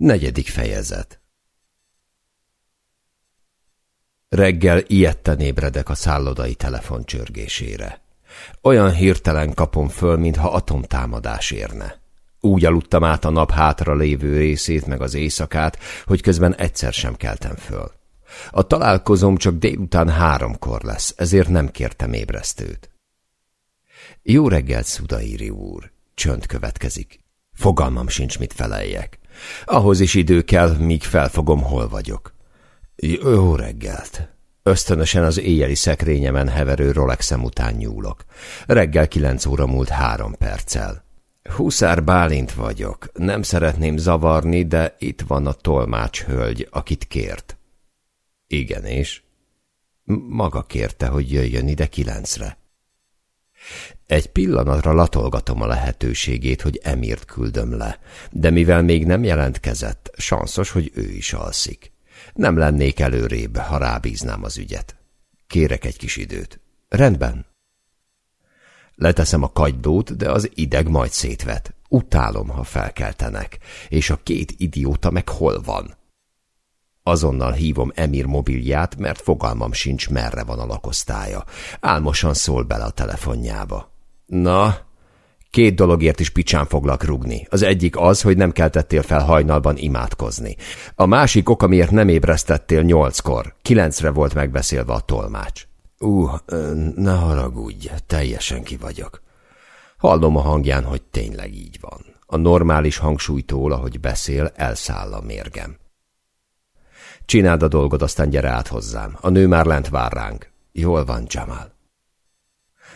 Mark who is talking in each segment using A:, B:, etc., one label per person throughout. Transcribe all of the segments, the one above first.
A: Negyedik fejezet Reggel ilyetten ébredek a szállodai telefon csörgésére. Olyan hirtelen kapom föl, mintha atomtámadás érne. Úgy aludtam át a nap hátra lévő részét, meg az éjszakát, hogy közben egyszer sem keltem föl. A találkozom csak délután háromkor lesz, ezért nem kértem ébresztőt. Jó reggelt, Szudairi úr! Csönd következik. Fogalmam sincs, mit feleljek. Ahhoz is idő kell, míg felfogom, hol vagyok. Jó reggelt! Ösztönösen az éjjeli szekrényemen heverő Rolexem után nyúlok. Reggel kilenc óra múlt három perccel. Huszár Bálint vagyok. Nem szeretném zavarni, de itt van a tolmács hölgy, akit kért. Igen, és? Maga kérte, hogy jöjjön ide kilencre. Egy pillanatra latolgatom a lehetőségét, hogy Emirt küldöm le, de mivel még nem jelentkezett, sanszos, hogy ő is alszik. Nem lennék előrébb, ha rábíznám az ügyet. Kérek egy kis időt. Rendben. Leteszem a kagydót, de az ideg majd szétvet. Utálom, ha felkeltenek. És a két idióta meg hol van? Azonnal hívom Emir mobilját, mert fogalmam sincs, merre van a lakosztálya. Álmosan szól bele a telefonjába. Na, két dologért is picsán foglak rugni. Az egyik az, hogy nem keltettél fel hajnalban imádkozni. A másik ok, amiért nem ébresztettél nyolckor. Kilencre volt megbeszélve a tolmács. Ú, uh, ne haragudj, teljesen ki vagyok. Hallom a hangján, hogy tényleg így van. A normális hangsúlytól, ahogy beszél, elszáll a mérgem. Csináld a dolgod, aztán gyere át hozzám. A nő már lent vár ránk. Jól van, Jamal.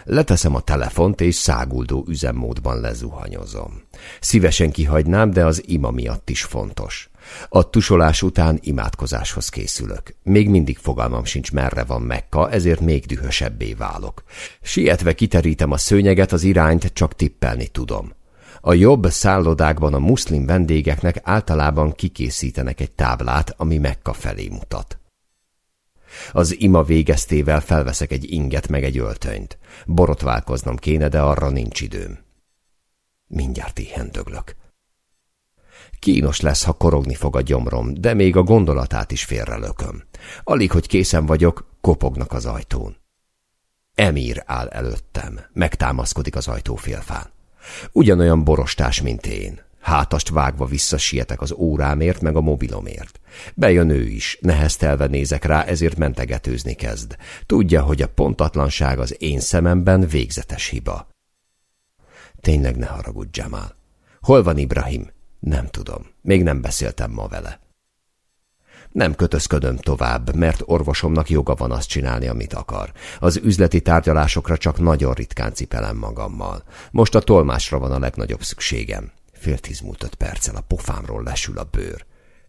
A: Leteszem a telefont, és száguldó üzemmódban lezuhanyozom. Szívesen kihagynám, de az ima miatt is fontos. A tusolás után imádkozáshoz készülök. Még mindig fogalmam sincs, merre van Mekka, ezért még dühösebbé válok. Sietve kiterítem a szőnyeget, az irányt csak tippelni tudom. A jobb szállodákban a muszlim vendégeknek általában kikészítenek egy táblát, ami Mekka felé mutat. Az ima végeztével felveszek egy inget meg egy öltönyt. Borotválkoznom kéne, de arra nincs időm. Mindjárt ilyen döglök. Kínos lesz, ha korogni fog a gyomrom, de még a gondolatát is félrelököm. Alig, hogy készen vagyok, kopognak az ajtón. Emír áll előttem, megtámaszkodik az ajtófélfán. Ugyanolyan borostás, mint én. Hátast vágva visszasietek az órámért, meg a mobilomért. Bejön ő is, neheztelve nézek rá, ezért mentegetőzni kezd. Tudja, hogy a pontatlanság az én szememben végzetes hiba. Tényleg ne haragudj, Jamal. Hol van Ibrahim? Nem tudom. Még nem beszéltem ma vele. Nem kötözködöm tovább, mert orvosomnak joga van azt csinálni, amit akar. Az üzleti tárgyalásokra csak nagyon ritkán cipelem magammal. Most a tolmásra van a legnagyobb szükségem. Fél tíz múlt perccel a pofámról lesül a bőr.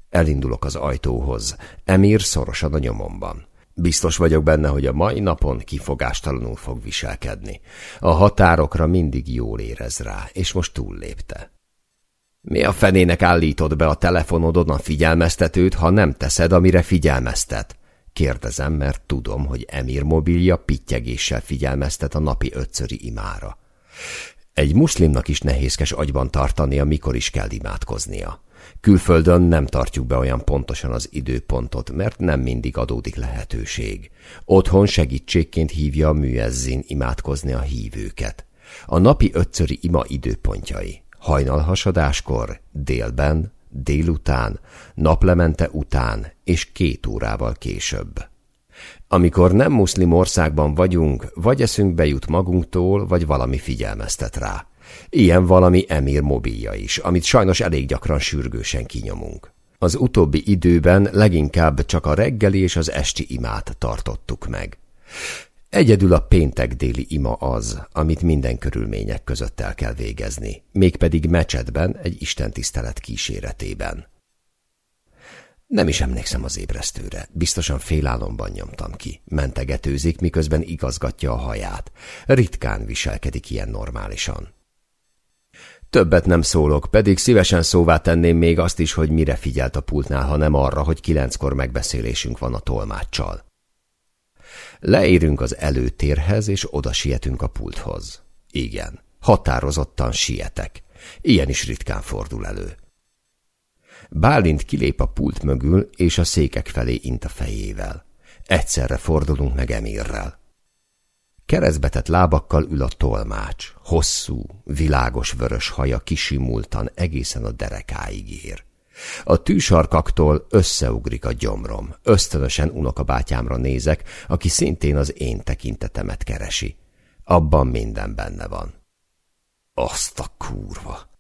A: Elindulok az ajtóhoz. Emir szorosan a nyomomban. Biztos vagyok benne, hogy a mai napon kifogástalanul fog viselkedni. A határokra mindig jól érez rá, és most túllépte. Mi a fenének állítod be a telefonodon a figyelmeztetőt, ha nem teszed, amire figyelmeztet? Kérdezem, mert tudom, hogy Emir mobilja pittyegéssel figyelmeztet a napi ötszöri imára. Egy muszlimnak is nehézkes agyban tartania, mikor is kell imádkoznia. Külföldön nem tartjuk be olyan pontosan az időpontot, mert nem mindig adódik lehetőség. Otthon segítségként hívja a műezzin imádkozni a hívőket. A napi ötszöri ima időpontjai hajnalhasadáskor, délben, délután, naplemente után és két órával később. Amikor nem muszlim országban vagyunk, vagy eszünk bejut magunktól, vagy valami figyelmeztet rá. Ilyen valami emír mobilja is, amit sajnos elég gyakran sürgősen kinyomunk. Az utóbbi időben leginkább csak a reggeli és az esti imát tartottuk meg. Egyedül a péntek déli ima az, amit minden körülmények között el kell végezni, mégpedig mecsetben egy istentisztelet kíséretében. Nem is emlékszem az ébresztőre, biztosan félálomban nyomtam ki. Mentegetőzik, miközben igazgatja a haját. Ritkán viselkedik ilyen normálisan. Többet nem szólok, pedig szívesen szóvá tenném még azt is, hogy mire figyelt a pultnál, ha nem arra, hogy kilenckor megbeszélésünk van a tolmáccsal. Leérünk az előtérhez, és oda sietünk a pulthoz. Igen, határozottan sietek. Ilyen is ritkán fordul elő. Bálint kilép a pult mögül, és a székek felé int a fejével. Egyszerre fordulunk meg Emirrel. Keresztbetett lábakkal ül a tolmács. Hosszú, világos vörös haja kisimultan egészen a derekáig ér. A tűsarkaktól összeugrik a gyomrom. Ösztönösen unokabátyámra nézek, aki szintén az én tekintetemet keresi. Abban minden benne van. Azt a kurva!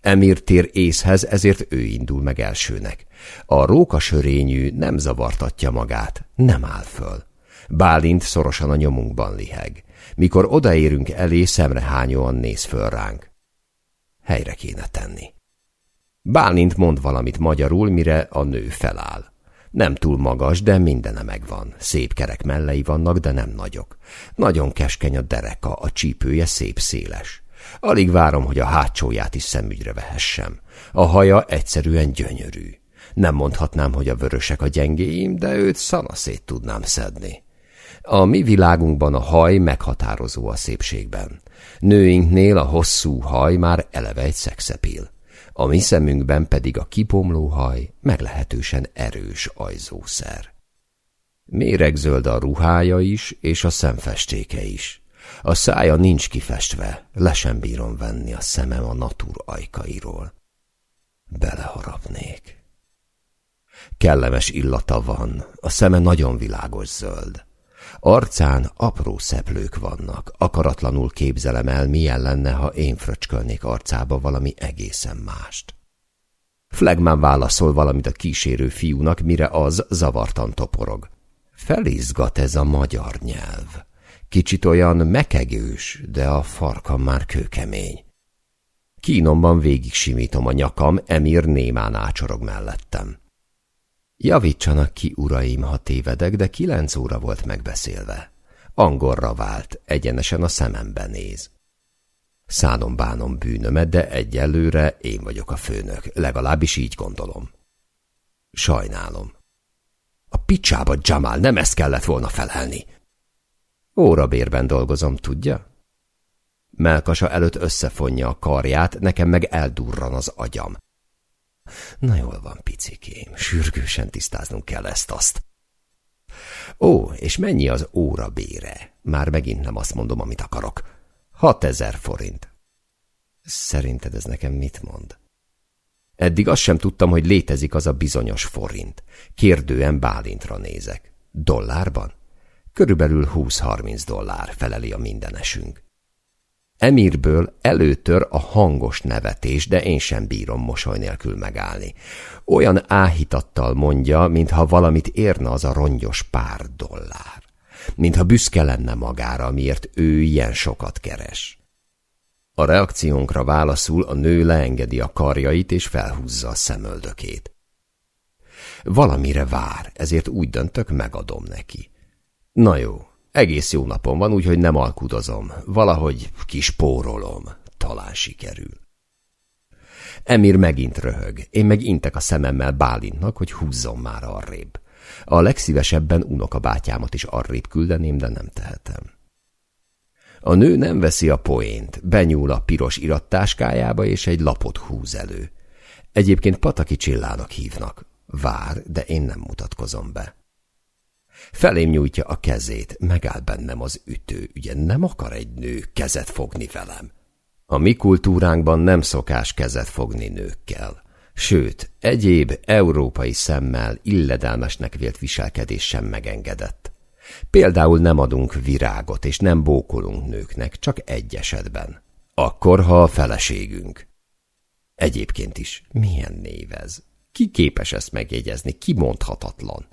A: Emir tér észhez, ezért ő indul meg elsőnek. A róka sörényű nem zavartatja magát, nem áll föl. Bálint szorosan a nyomunkban liheg. Mikor odaérünk elé, szemrehányóan néz föl ránk. Helyre kéne tenni. Bálint mond valamit magyarul, mire a nő feláll. Nem túl magas, de mindene megvan. Szép kerek mellei vannak, de nem nagyok. Nagyon keskeny a dereka, a csípője szép széles. Alig várom, hogy a hátsóját is szemügyre vehessem. A haja egyszerűen gyönyörű. Nem mondhatnám, hogy a vörösek a gyengéim, de őt szanaszét tudnám szedni. A mi világunkban a haj meghatározó a szépségben. Nőinknél a hosszú haj már eleve egy szexepil. A mi szemünkben pedig a kipomló haj meglehetősen erős ajzószer. Méregzöld a ruhája is, és a szemfestéke is. A szája nincs kifestve, le sem bírom venni a szemem a natur ajkairól. Beleharapnék. Kellemes illata van, a szeme nagyon világos zöld. Arcán apró szeplők vannak, akaratlanul képzelem el, milyen lenne, ha én fröcskölnék arcába valami egészen mást. Flegmán válaszol valamit a kísérő fiúnak, mire az zavartan toporog. Felizgat ez a magyar nyelv. Kicsit olyan mekegős, de a farkam már kőkemény. Kínomban végig simítom a nyakam, Emir némán ácsorog mellettem. Javítsanak ki, uraim, ha tévedek, de kilenc óra volt megbeszélve. Angorra vált, egyenesen a szemembe néz. Szánom bánom bűnömet, de egyelőre én vagyok a főnök, legalábbis így gondolom. Sajnálom. A picsába, Jamal, nem ezt kellett volna felelni. Órabérben dolgozom, tudja? Melkasa előtt összefonja a karját, nekem meg eldurran az agyam. Na jól van, picikém, sürgősen tisztáznunk kell ezt-azt. Ó, és mennyi az óra bére? Már megint nem azt mondom, amit akarok. Hatezer forint. Szerinted ez nekem mit mond? Eddig azt sem tudtam, hogy létezik az a bizonyos forint. Kérdően Bálintra nézek. Dollárban? Körülbelül 20-30 dollár feleli a mindenesünk. Emirből előtör a hangos nevetés, de én sem bírom mosoly nélkül megállni. Olyan áhítattal mondja, mintha valamit érne az a rongyos pár dollár. Mintha büszke lenne magára, miért ő ilyen sokat keres. A reakciónkra válaszul a nő leengedi a karjait és felhúzza a szemöldökét. Valamire vár, ezért úgy döntök, megadom neki. Na jó, egész jó napom van, úgyhogy nem alkudozom. Valahogy kispórolom. Talán sikerül. Emir megint röhög. Én meg intek a szememmel Bálintnak, hogy húzzon már arrébb. A legszívesebben unokabátyámat is arrébb küldeném, de nem tehetem. A nő nem veszi a poént, benyúl a piros irattáskájába, és egy lapot húz elő. Egyébként Pataki Csillának hívnak. Vár, de én nem mutatkozom be. Felém nyújtja a kezét, megáll bennem az ütő, ugye nem akar egy nő kezet fogni velem. A mi kultúránkban nem szokás kezet fogni nőkkel. Sőt, egyéb európai szemmel illedelmesnek vélt viselkedés sem megengedett. Például nem adunk virágot, és nem bókolunk nőknek, csak egy esetben. Akkor, ha a feleségünk. Egyébként is, milyen név ez? Ki képes ezt megjegyezni, kimondhatatlan?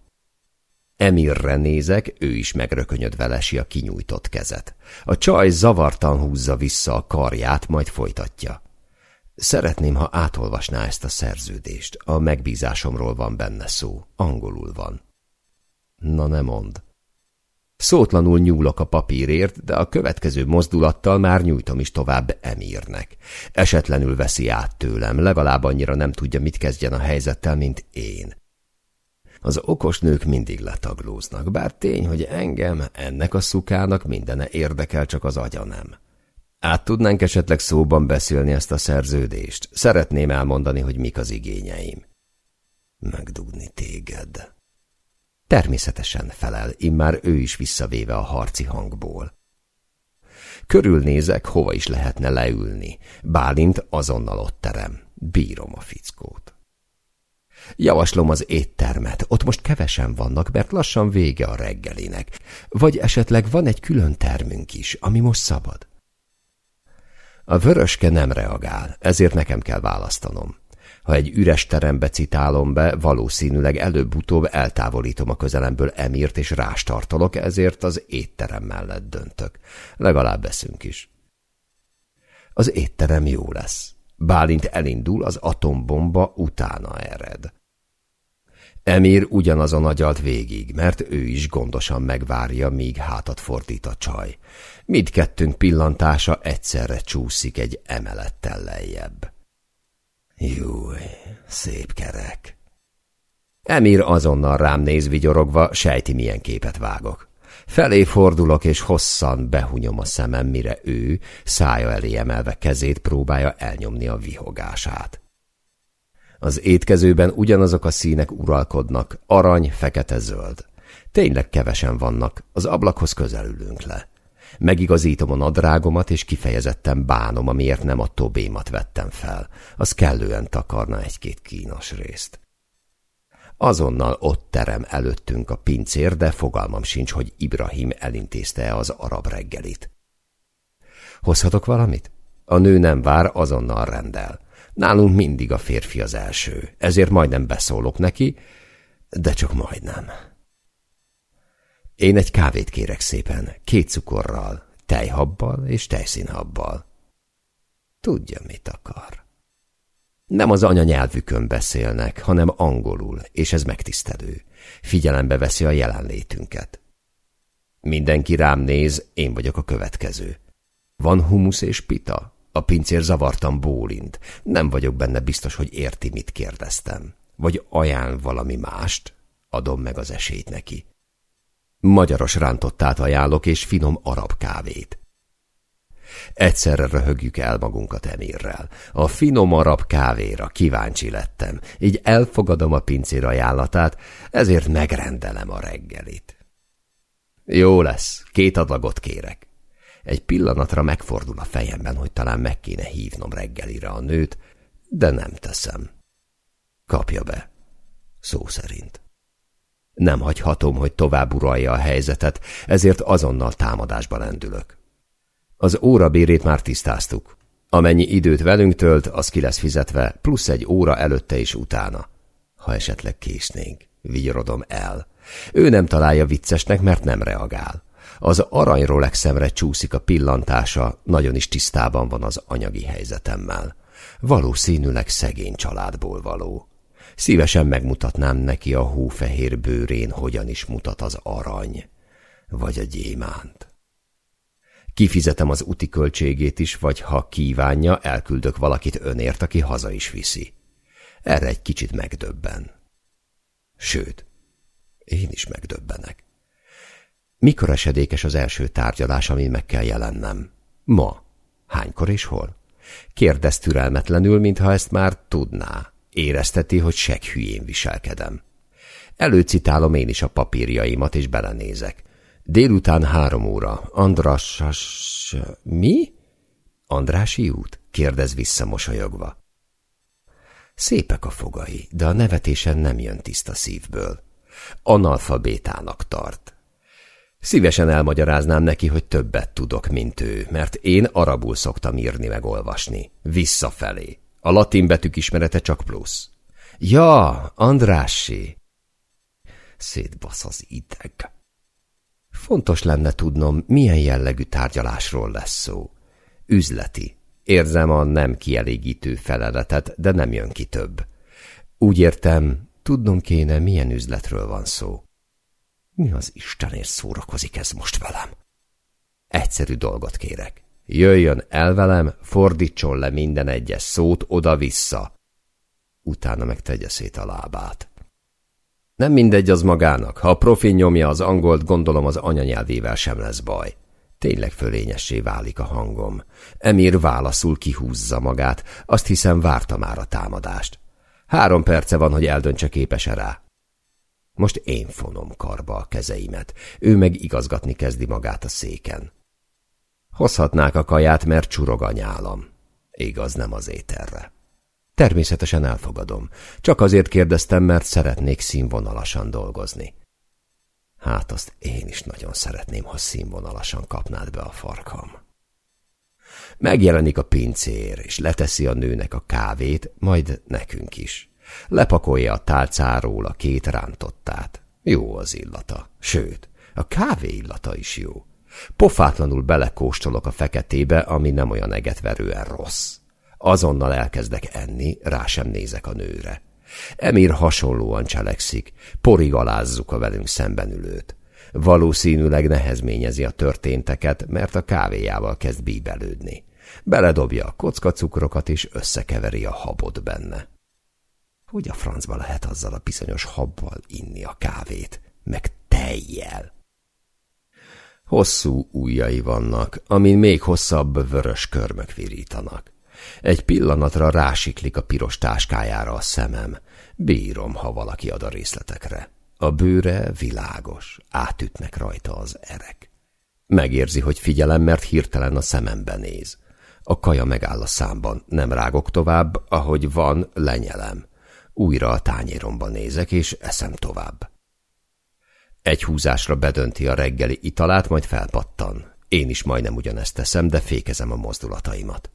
A: Emirre nézek, ő is megrökönyödve lesi a kinyújtott kezet. A csaj zavartan húzza vissza a karját, majd folytatja. Szeretném, ha átolvasná ezt a szerződést. A megbízásomról van benne szó. Angolul van. Na ne mond. Szótlanul nyúlok a papírért, de a következő mozdulattal már nyújtom is tovább Emirnek. Esetlenül veszi át tőlem, legalább annyira nem tudja, mit kezdjen a helyzettel, mint én. Az okos nők mindig letaglóznak, bár tény, hogy engem ennek a szukának mindene érdekel, csak az agya nem. Át tudnánk esetleg szóban beszélni ezt a szerződést? Szeretném elmondani, hogy mik az igényeim. Megdugni téged. Természetesen felel, immár ő is visszavéve a harci hangból. Körülnézek, hova is lehetne leülni. Bálint azonnal ott terem. Bírom a fickót. Javaslom az éttermet, ott most kevesen vannak, mert lassan vége a reggelinek. Vagy esetleg van egy külön termünk is, ami most szabad. A vöröske nem reagál, ezért nekem kell választanom. Ha egy üres terembe citálom be, valószínűleg előbb-utóbb eltávolítom a közelemből emírt és rástartolok, ezért az étterem mellett döntök. Legalább beszünk is. Az étterem jó lesz. Bálint elindul, az atombomba utána ered. Emír ugyanazon agyalt végig, mert ő is gondosan megvárja, míg hátat fordít a csaj. Mindkettőnk pillantása egyszerre csúszik egy emelettel lejjebb. Júj, szép kerek. Emír azonnal rám néz vigyorogva, sejti milyen képet vágok. Felé fordulok, és hosszan behunyom a szemem, mire ő, szája elé emelve kezét próbálja elnyomni a vihogását. Az étkezőben ugyanazok a színek uralkodnak, arany, fekete, zöld. Tényleg kevesen vannak, az ablakhoz közelülünk le. Megigazítom a nadrágomat, és kifejezetten bánom, amiért nem a tobémat vettem fel. Az kellően takarna egy-két kínos részt. Azonnal ott terem előttünk a pincér, de fogalmam sincs, hogy Ibrahim elintézte-e az arab reggelit. Hozhatok valamit? A nő nem vár, azonnal rendel. Nálunk mindig a férfi az első, ezért majdnem beszólok neki, de csak majdnem. Én egy kávét kérek szépen, két cukorral, tejhabbal és tejszínhabbal. Tudja, mit akar. Nem az anyanyelvükön beszélnek, hanem angolul, és ez megtisztelő. Figyelembe veszi a jelenlétünket. Mindenki rám néz, én vagyok a következő. Van humusz és pita? A pincér zavartan bólint. Nem vagyok benne biztos, hogy érti, mit kérdeztem. Vagy ajánl valami mást? Adom meg az esélyt neki. Magyaros rántottát ajánlok, és finom arab kávét. Egyszerre röhögjük el magunkat Emirrel. A finom arab kávéra kíváncsi lettem, így elfogadom a pincér ajánlatát, ezért megrendelem a reggelit. Jó lesz, két adagot kérek. Egy pillanatra megfordul a fejemben, hogy talán meg kéne hívnom reggelire a nőt, de nem teszem. Kapja be. Szó szerint. Nem hagyhatom, hogy tovább uralja a helyzetet, ezért azonnal támadásba lendülök. Az órabérét már tisztáztuk. Amennyi időt velünk tölt, az ki lesz fizetve, plusz egy óra előtte és utána. Ha esetleg késnénk, vigyorodom el. Ő nem találja viccesnek, mert nem reagál. Az arany Rolexemre csúszik a pillantása, nagyon is tisztában van az anyagi helyzetemmel. Valószínűleg szegény családból való. Szívesen megmutatnám neki a hófehér bőrén, hogyan is mutat az arany, vagy a gyémánt. Kifizetem az úti költségét is, vagy ha kívánja, elküldök valakit önért, aki haza is viszi. Erre egy kicsit megdöbben. Sőt, én is megdöbbenek. Mikor esedékes az első tárgyalás, amin meg kell jelennem? Ma. Hánykor és hol? Kérdez türelmetlenül, mintha ezt már tudná. Érezteti, hogy hülyén viselkedem. Előcitálom én is a papírjaimat, és belenézek. Délután három óra. Andrassas... Mi? Andrási út? kérdez vissza mosolyogva. Szépek a fogai, de a nevetésen nem jön tiszta szívből. Analfabétának tart. Szívesen elmagyaráznám neki, hogy többet tudok, mint ő, mert én arabul szoktam írni meg olvasni. Visszafelé. A latin betűk ismerete csak plusz. Ja, Andrássi! Szétbasz az ideg. Fontos lenne tudnom, milyen jellegű tárgyalásról lesz szó. Üzleti. Érzem a nem kielégítő feleletet, de nem jön ki több. Úgy értem, tudnom kéne, milyen üzletről van szó. Mi az Istenért szórakozik ez most velem? Egyszerű dolgot kérek. Jöjjön el velem, fordítson le minden egyes szót oda-vissza. Utána meg tegye szét a lábát. Nem mindegy az magának. Ha a profi nyomja az angolt, gondolom az anyanyelvével sem lesz baj. Tényleg fölényessé válik a hangom. Emir válaszul kihúzza magát, azt hiszem várta már a támadást. Három perce van, hogy eldöntse képes-e rá. Most én fonom karba a kezeimet, ő meg igazgatni kezdi magát a széken. Hozhatnák a kaját, mert csurog a nyálam. Igaz, nem az ételre. Természetesen elfogadom. Csak azért kérdeztem, mert szeretnék színvonalasan dolgozni. Hát azt én is nagyon szeretném, ha színvonalasan kapnád be a farkam. Megjelenik a pincér, és leteszi a nőnek a kávét, majd nekünk is. Lepakolja a tálcáról a két rántottát. Jó az illata, sőt, a kávé illata is jó. Pofátlanul belekóstolok a feketébe, ami nem olyan egetverően rossz. Azonnal elkezdek enni, rá sem nézek a nőre. Emir hasonlóan cselekszik, porig alázzuk a velünk szemben ülőt. Valószínűleg nehezményezi a történteket, mert a kávéjával kezd bíbelődni. Beledobja a kockacukrokat, és összekeveri a habot benne. Hogy a francba lehet azzal a bizonyos habbal inni a kávét, meg tejjel? Hosszú ujjai vannak, amin még hosszabb vörös körmök virítanak. Egy pillanatra rásiklik a piros táskájára a szemem. Bírom, ha valaki ad a részletekre. A bőre világos, átütnek rajta az erek. Megérzi, hogy figyelem, mert hirtelen a szemembe néz. A kaja megáll a számban, nem rágok tovább, ahogy van, lenyelem. Újra a tányéromba nézek, és eszem tovább. Egy húzásra bedönti a reggeli italát, majd felpattan. Én is majdnem ugyanezt teszem, de fékezem a mozdulataimat.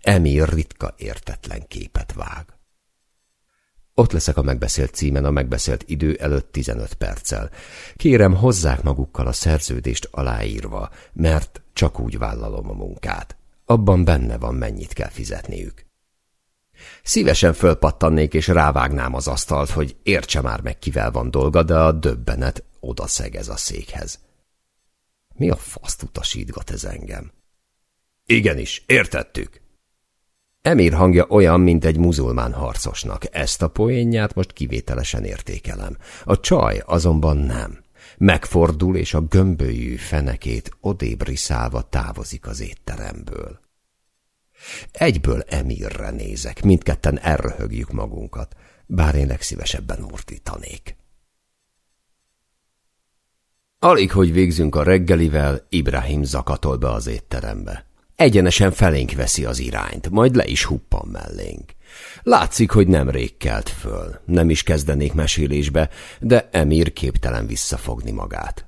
A: Emir ritka értetlen képet vág. Ott leszek a megbeszélt címen a megbeszélt idő előtt 15 perccel. Kérem, hozzák magukkal a szerződést aláírva, mert csak úgy vállalom a munkát. Abban benne van, mennyit kell fizetniük. Szívesen fölpattannék és rávágnám az asztalt, hogy értse már meg, kivel van dolga, de a döbbenet odaszegez a székhez. Mi a faszt utasítgat ez engem? Igenis, értettük. Emir hangja olyan, mint egy muzulmán harcosnak. Ezt a poénját most kivételesen értékelem. A csaj azonban nem. Megfordul, és a gömbölyű fenekét odébriszálva távozik az étteremből. Egyből Emirre nézek, mindketten elröhögjük magunkat, bár én legszívesebben ordítanék. Alig, hogy végzünk a reggelivel, Ibrahim zakatol be az étterembe. Egyenesen felénk veszi az irányt, majd le is huppan mellénk. Látszik, hogy nem rég kelt föl, nem is kezdenék mesélésbe, de Emir képtelen visszafogni magát.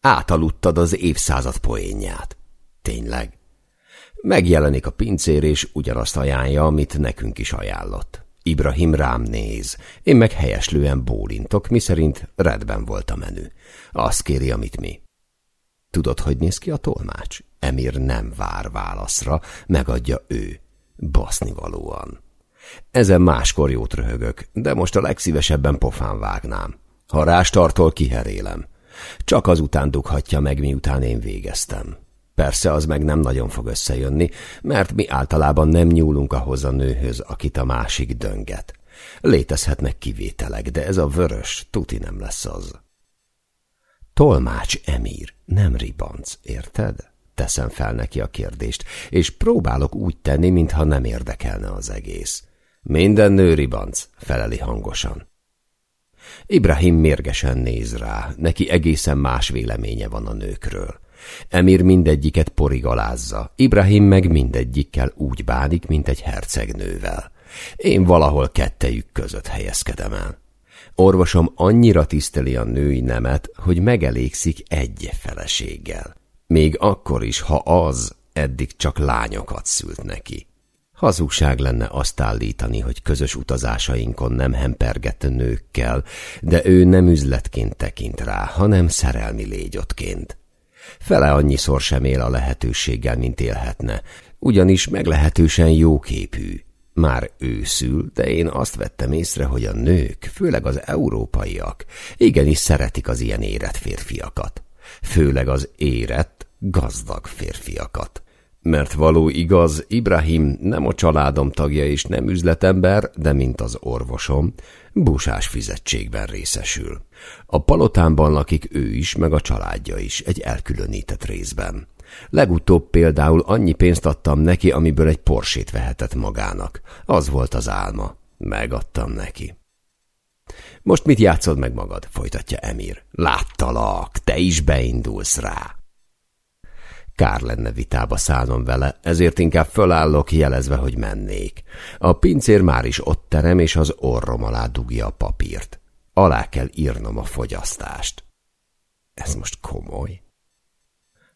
A: Átaludtad az évszázad poénját. Tényleg? Megjelenik a pincér, és ugyanazt ajánlja, amit nekünk is ajánlott. Ibrahim rám néz, én meg helyeslően bólintok, miszerint redben volt a menü. Azt kéri, amit mi. Tudod, hogy néz ki a tolmács? Emir nem vár válaszra, megadja ő. Baszni valóan. Ezen máskor jót röhögök, de most a legszívesebben pofán vágnám. Ha rástartol, kiherélem. Csak azután dughatja meg, miután én végeztem. Persze az meg nem nagyon fog összejönni, mert mi általában nem nyúlunk ahhoz a nőhöz, akit a másik dönget. Létezhetnek kivételek, de ez a vörös tuti nem lesz az. Tolmács Emír, nem ribanc, érted? Teszem fel neki a kérdést, és próbálok úgy tenni, mintha nem érdekelne az egész. Minden nő ribanc, feleli hangosan. Ibrahim mérgesen néz rá, neki egészen más véleménye van a nőkről. Emir mindegyiket porigalázza, Ibrahim meg mindegyikkel úgy bánik, mint egy hercegnővel. Én valahol kettejük között helyezkedem el. Orvosom annyira tiszteli a női nemet, hogy megelégszik egy feleséggel. Még akkor is, ha az eddig csak lányokat szült neki. Hazugság lenne azt állítani, hogy közös utazásainkon nem hempergett nőkkel, de ő nem üzletként tekint rá, hanem szerelmi légyottként. Fele annyiszor sem él a lehetőséggel, mint élhetne, ugyanis meglehetősen jóképű. Már őszül, de én azt vettem észre, hogy a nők, főleg az európaiak, igenis szeretik az ilyen érett férfiakat. Főleg az érett, gazdag férfiakat. Mert való igaz, Ibrahim nem a családom tagja és nem üzletember, de mint az orvosom, busás fizetségben részesül. A palotámban lakik ő is, meg a családja is, egy elkülönített részben. Legutóbb például annyi pénzt adtam neki, amiből egy porsét vehetett magának. Az volt az álma. Megadtam neki. Most mit játszod meg magad? folytatja Emir. Láttalak, te is beindulsz rá. Kár lenne vitába szállnom vele, ezért inkább fölállok, jelezve, hogy mennék. A pincér már is ott terem, és az orrom alá dugja a papírt. Alá kell írnom a fogyasztást. Ez most komoly?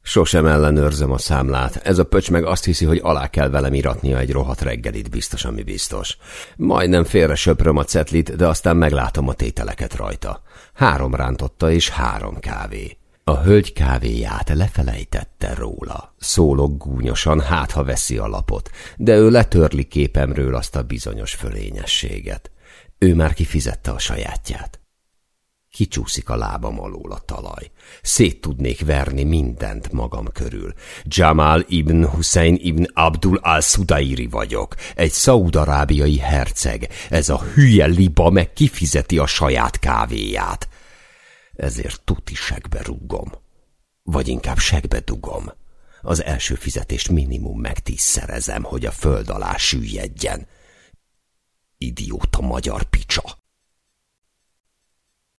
A: Sosem ellenőrzöm a számlát. Ez a pöcs meg azt hiszi, hogy alá kell velem iratnia egy rohadt reggelit, biztos, ami biztos. Majdnem félre söpröm a cetlit, de aztán meglátom a tételeket rajta. Három rántotta és három kávé. A hölgy kávéját lefelejtette róla. Szólok gúnyosan, hát ha veszi a lapot, de ő letörli képemről azt a bizonyos fölényességet. Ő már kifizette a sajátját. Kicsúszik a lábam alól a talaj. Szét tudnék verni mindent magam körül. Jamal ibn Hussein ibn Abdul al-Sudairi vagyok. Egy szaudarábiai herceg. Ez a hülye liba meg kifizeti a saját kávéját. Ezért tuti segbe rúgom. Vagy inkább segbe dugom. Az első fizetést minimum megtízszerezem, hogy a föld alá süllyedjen. Idióta magyar picsa.